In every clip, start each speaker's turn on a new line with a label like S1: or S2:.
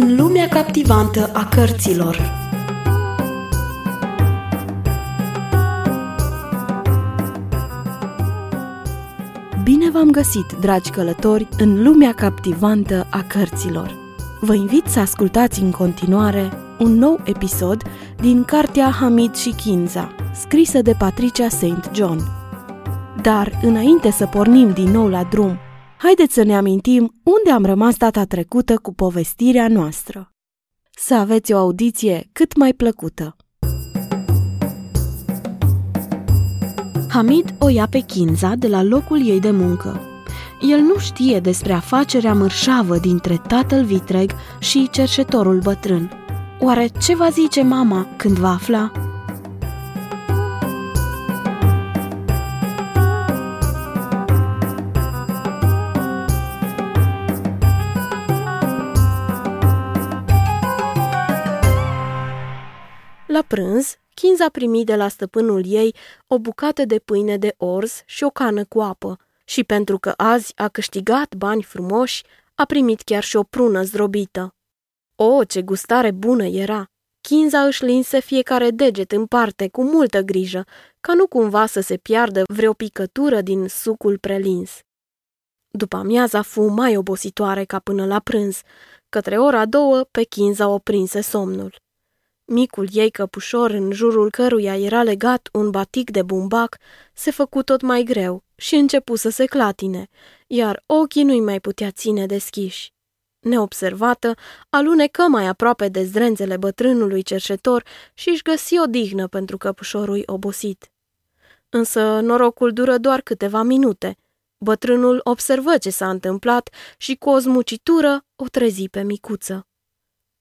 S1: În lumea captivantă a cărților Bine v-am găsit, dragi călători, în lumea captivantă a cărților. Vă invit să ascultați în continuare un nou episod din cartea Hamid și Kinza, scrisă de Patricia St. John. Dar, înainte să pornim din nou la drum, haideți să ne amintim unde am rămas data trecută cu povestirea noastră. Să aveți o audiție cât mai plăcută. Hamid o ia pe Kinza de la locul ei de muncă. El nu știe despre afacerea mărșavă dintre tatăl vitreg și cerșetorul bătrân. Oare ce va zice mama când va afla? La prânz, Kinza primi de la stăpânul ei o bucată de pâine de orz și o cană cu apă și pentru că azi a câștigat bani frumoși, a primit chiar și o prună zdrobită. O, ce gustare bună era! Kinza își linse fiecare deget în parte cu multă grijă, ca nu cumva să se piardă vreo picătură din sucul prelins. După amiaza fu mai obositoare ca până la prânz. Către ora două, pe Kinza o prinse somnul. Micul ei căpușor, în jurul căruia era legat un batic de bumbac, se făcu tot mai greu și începu să se clatine, iar ochii nu-i mai putea ține deschiși. Neobservată, alunecă mai aproape de zdrențele bătrânului cerșetor și își găsi o dignă pentru căpușorul obosit. Însă norocul dură doar câteva minute. Bătrânul observă ce s-a întâmplat și cu o zmucitură o trezi pe micuță.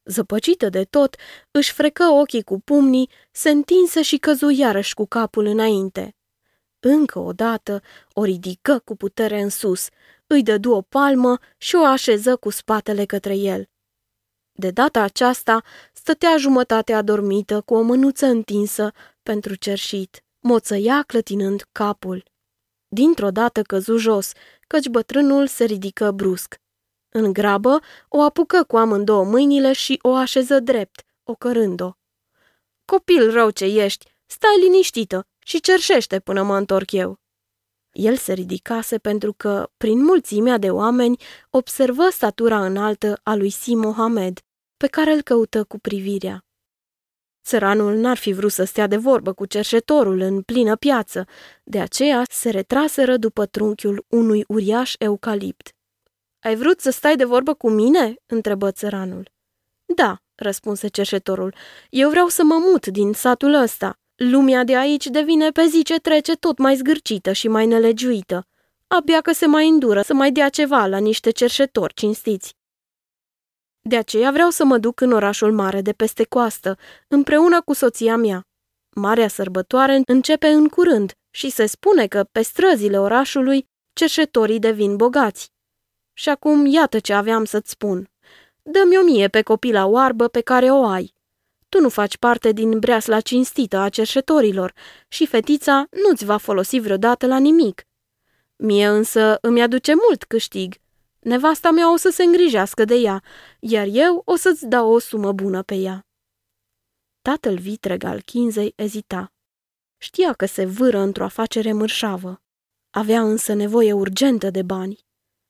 S1: Zăpăcită de tot, își frecă ochii cu pumnii, se întinse și căzu iarăși cu capul înainte. Încă o dată o ridică cu putere în sus, îi dădu o palmă și o așeză cu spatele către el. De data aceasta stătea jumătate adormită cu o mânuță întinsă pentru cerșit, moțăia clătinând capul. Dintr-o dată căzu jos, căci bătrânul se ridică brusc. În grabă, o apucă cu amândouă mâinile și o așeză drept, ocărând-o. Copil rău ce ești, stai liniștită și cerșește până mă întorc eu. El se ridicase pentru că, prin mulțimea de oameni, observă statura înaltă a lui Si Mohamed, pe care îl căută cu privirea. Țăranul n-ar fi vrut să stea de vorbă cu cerșetorul în plină piață, de aceea se retraseră după trunchiul unui uriaș eucalipt. Ai vrut să stai de vorbă cu mine?" întrebă țăranul. Da," răspunse cerșetorul, eu vreau să mă mut din satul ăsta. Lumea de aici devine pe zi ce trece tot mai zgârcită și mai nelegiuită. Abia că se mai îndură să mai dea ceva la niște cerșetori cinstiți. De aceea vreau să mă duc în orașul mare de peste coastă, împreună cu soția mea. Marea sărbătoare începe în curând și se spune că pe străzile orașului cerșetorii devin bogați. Și acum iată ce aveam să-ți spun. Dă-mi o mie pe copila oarbă pe care o ai. Tu nu faci parte din breasla cinstită a cerșetorilor și fetița nu-ți va folosi vreodată la nimic. Mie însă îmi aduce mult câștig. Nevasta mea o să se îngrijească de ea, iar eu o să-ți dau o sumă bună pe ea. Tatăl vitreg al Chinzei ezita. Știa că se vâră într-o afacere mărșavă. Avea însă nevoie urgentă de bani.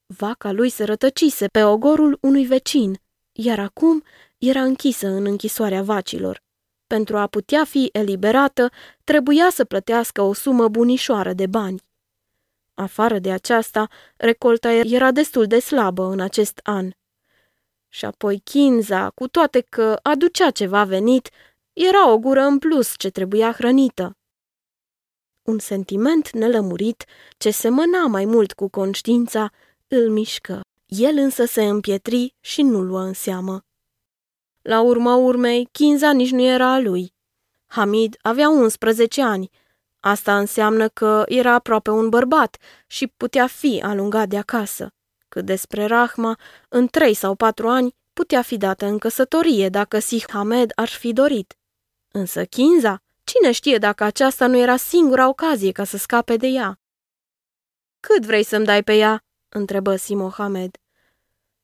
S1: Vaca lui se rătăcise pe ogorul unui vecin, iar acum era închisă în închisoarea vacilor. Pentru a putea fi eliberată, trebuia să plătească o sumă bunișoară de bani. Afară de aceasta, recolta era destul de slabă în acest an. Și apoi Kinza, cu toate că aducea ceva venit, era o gură în plus ce trebuia hrănită. Un sentiment nelămurit, ce semăna mai mult cu conștiința, îl mișcă. El însă se împietri și nu luă în seamă. La urma urmei, Kinza nici nu era a lui. Hamid avea 11 ani. Asta înseamnă că era aproape un bărbat și putea fi alungat de acasă. Cât despre Rahma, în trei sau patru ani putea fi dată în căsătorie dacă Sih Hamed ar fi dorit. Însă Kinza, cine știe dacă aceasta nu era singura ocazie ca să scape de ea? Cât vrei să-mi dai pe ea?" Întrebă Si Mohamed.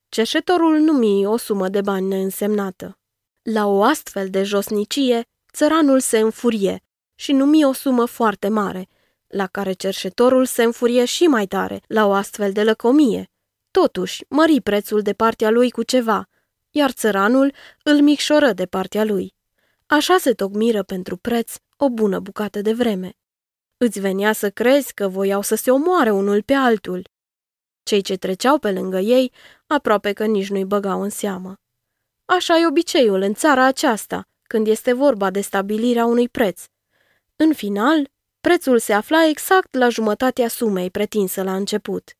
S2: Cerșetorul numi o sumă de bani neînsemnată. La o astfel de josnicie, țăranul se înfurie și numi o sumă foarte mare, la care cerșetorul se înfurie și mai tare la o astfel de lăcomie. Totuși, mări prețul de partea lui cu ceva, iar țăranul îl micșoră de partea lui. Așa se tocmiră pentru preț o bună bucată de vreme. Îți venea să crezi că voiau să se omoare unul pe altul. Cei ce treceau pe lângă ei aproape că nici nu-i băgau în seamă. Așa e obiceiul în țara aceasta, când este vorba de stabilirea unui preț. În final, prețul se afla exact la jumătatea sumei pretinsă la început.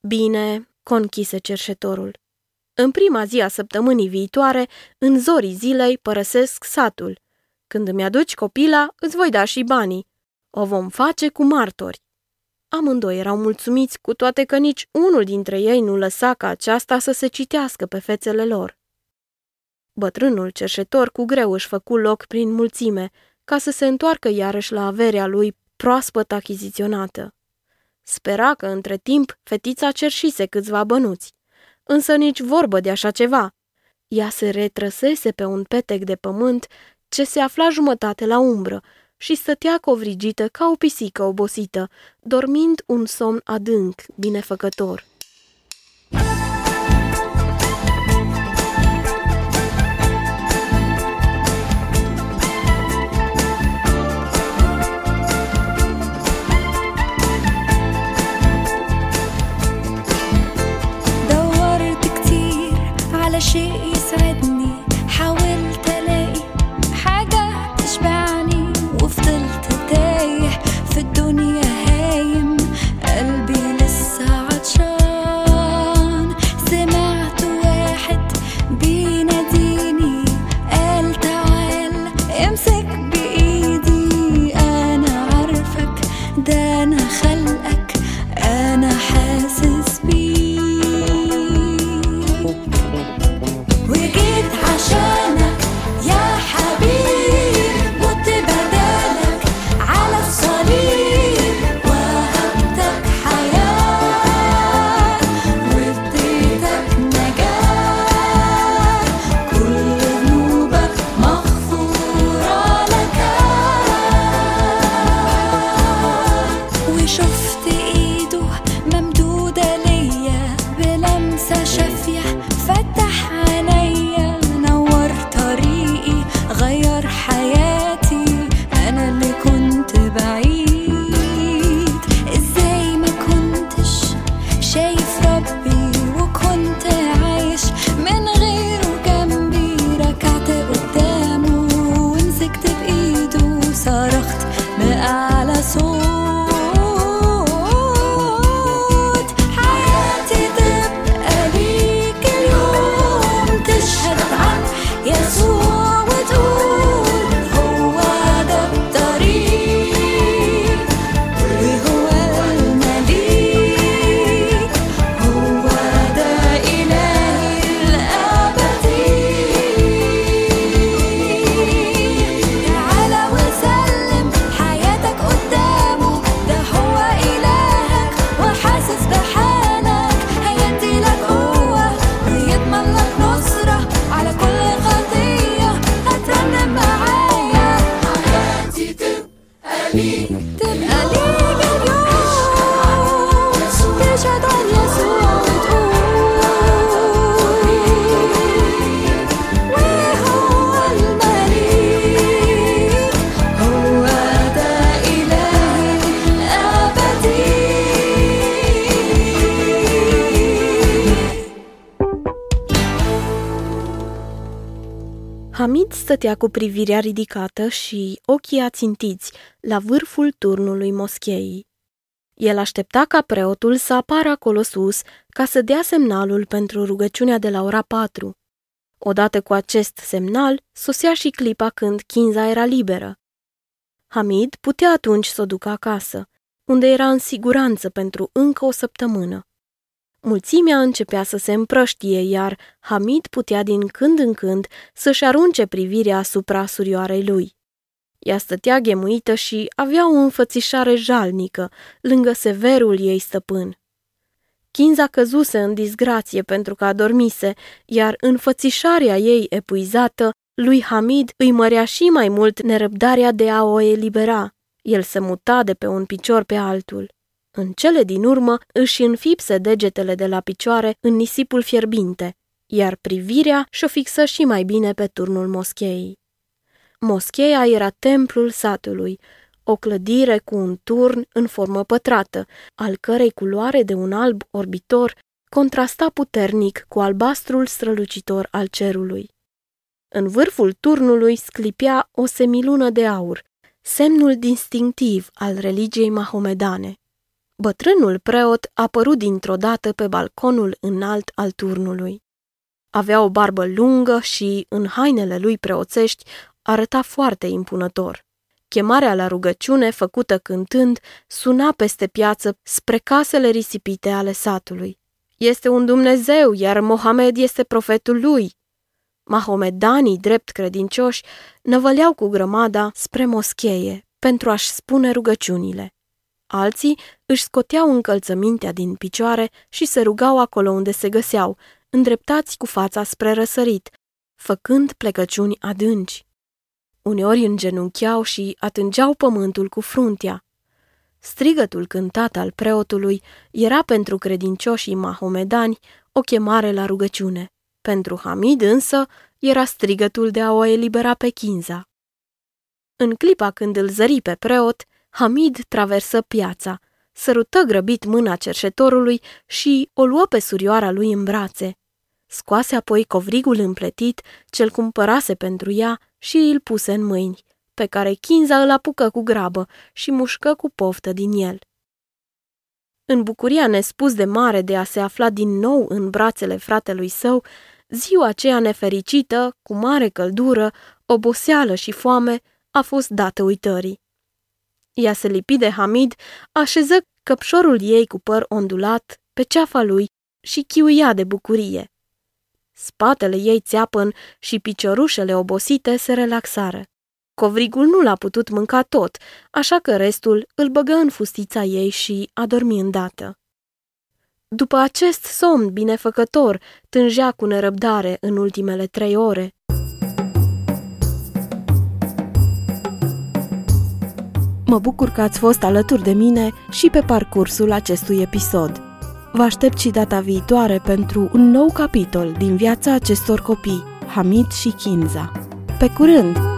S2: Bine, conchise cerșetorul. În prima zi a săptămânii viitoare, în zorii zilei, părăsesc satul. Când îmi aduci copila, îți voi da și banii. O vom face cu martori. Amândoi erau mulțumiți, cu toate că nici unul dintre ei nu lăsa ca aceasta să se citească pe fețele lor. Bătrânul cerșetor cu greu își făcu loc prin mulțime, ca să se întoarcă iarăși la averea lui proaspăt achiziționată. Spera că între timp fetița cerșise câțiva bănuți, însă nici vorbă de așa ceva. Ea se retrăsese pe un petec de pământ ce se afla jumătate la umbră și stătea covrigită ca o pisică obosită, dormind un somn adânc, binefăcător. Stătea cu privirea ridicată și ochii ațintiți la vârful turnului moscheii. El aștepta ca preotul să apară acolo sus ca să dea semnalul pentru rugăciunea de la ora patru. Odată cu acest semnal, sosea și clipa când Kinza era liberă. Hamid putea atunci să o ducă acasă, unde era în siguranță pentru încă o săptămână. Mulțimea începea să se împrăștie, iar Hamid putea din când în când să-și arunce privirea asupra surioarei lui. Ea stătea ghemuită și avea o înfățișare jalnică lângă severul ei stăpân.
S1: Kinza căzuse în disgrație pentru că adormise, iar înfățișarea ei epuizată, lui Hamid îi mărea și mai mult nerăbdarea de a o elibera. El se muta de pe un picior pe altul. În cele din urmă își înfipse degetele de la picioare în nisipul fierbinte, iar privirea și-o fixă și mai bine pe turnul moscheei. Moscheea era templul satului, o clădire cu un turn în formă pătrată, al cărei culoare de un alb orbitor contrasta puternic cu albastrul strălucitor al cerului. În vârful turnului sclipea o semilună de aur, semnul distinctiv al religiei mahomedane. Bătrânul preot a apărut dintr-o dată pe balconul înalt al turnului. Avea o barbă lungă și, în hainele lui preoțești, arăta foarte impunător. Chemarea la rugăciune, făcută cântând, suna peste piață spre casele risipite ale satului. Este un Dumnezeu, iar Mohamed este profetul lui. Mahomedanii, drept credincioși, năvăleau cu grămada spre moscheie pentru a-și spune rugăciunile. Alții își scoteau încălțămintea din picioare și se rugau acolo unde se găseau, îndreptați cu fața spre răsărit, făcând plecăciuni adânci. Uneori îngenuncheau și atângeau pământul cu fruntea. Strigătul cântat al preotului era pentru credincioșii mahomedani o chemare la rugăciune. Pentru Hamid însă era strigătul de a o elibera pe Kinza. În clipa când îl zări pe preot, Hamid traversă piața, sărută grăbit mâna cerșetorului și o luă pe surioara lui în brațe. Scoase apoi covrigul împletit ce-l cumpărase pentru ea și îl puse în mâini, pe care Kinza îl apucă cu grabă și mușcă cu poftă din el. În bucuria nespus de mare de a se afla din nou în brațele fratelui său, ziua aceea nefericită, cu mare căldură, oboseală și foame, a fost dată uitării. Ea se lipi de Hamid, așeză căpșorul ei cu păr ondulat pe ceafa lui și chiuia de bucurie. Spatele ei țeapăn și piciorușele obosite se relaxară. Covrigul nu l-a putut mânca tot, așa că restul îl băgă în fustița ei și a dormi îndată. După acest somn binefăcător, tângea cu nerăbdare în ultimele trei ore. Mă bucur că ați fost alături de mine și pe parcursul acestui episod. Vă aștept și data viitoare pentru un nou capitol din viața acestor copii, Hamid și Kinza. Pe curând!